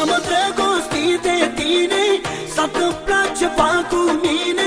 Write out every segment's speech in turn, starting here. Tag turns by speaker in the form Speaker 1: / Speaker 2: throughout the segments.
Speaker 1: Am îndrăgostit de tine S-a întâmplat ceva cu mine.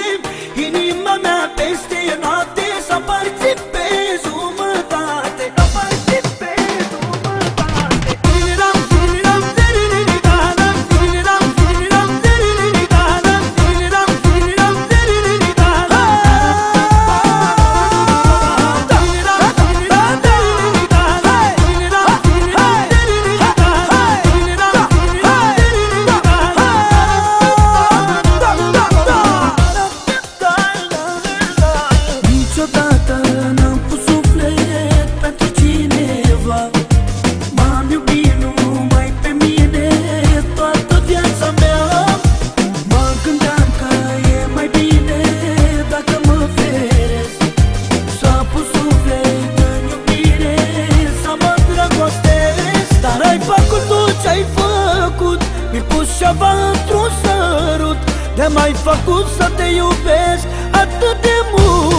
Speaker 1: ceva într-un sărut Te-a mai făcut să te iubesc atât de mult.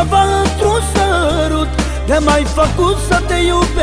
Speaker 1: Degeaba într-un sărut te mai făcut să te iubesc.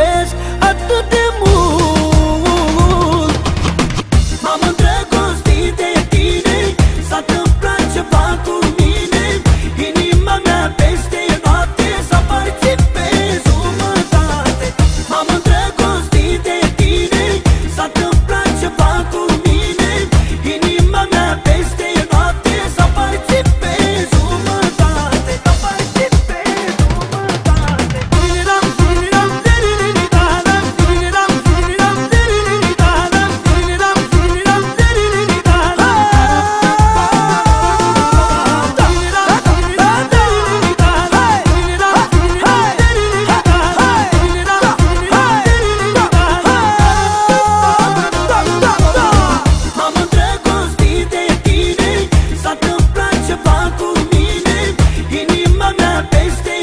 Speaker 1: Not beste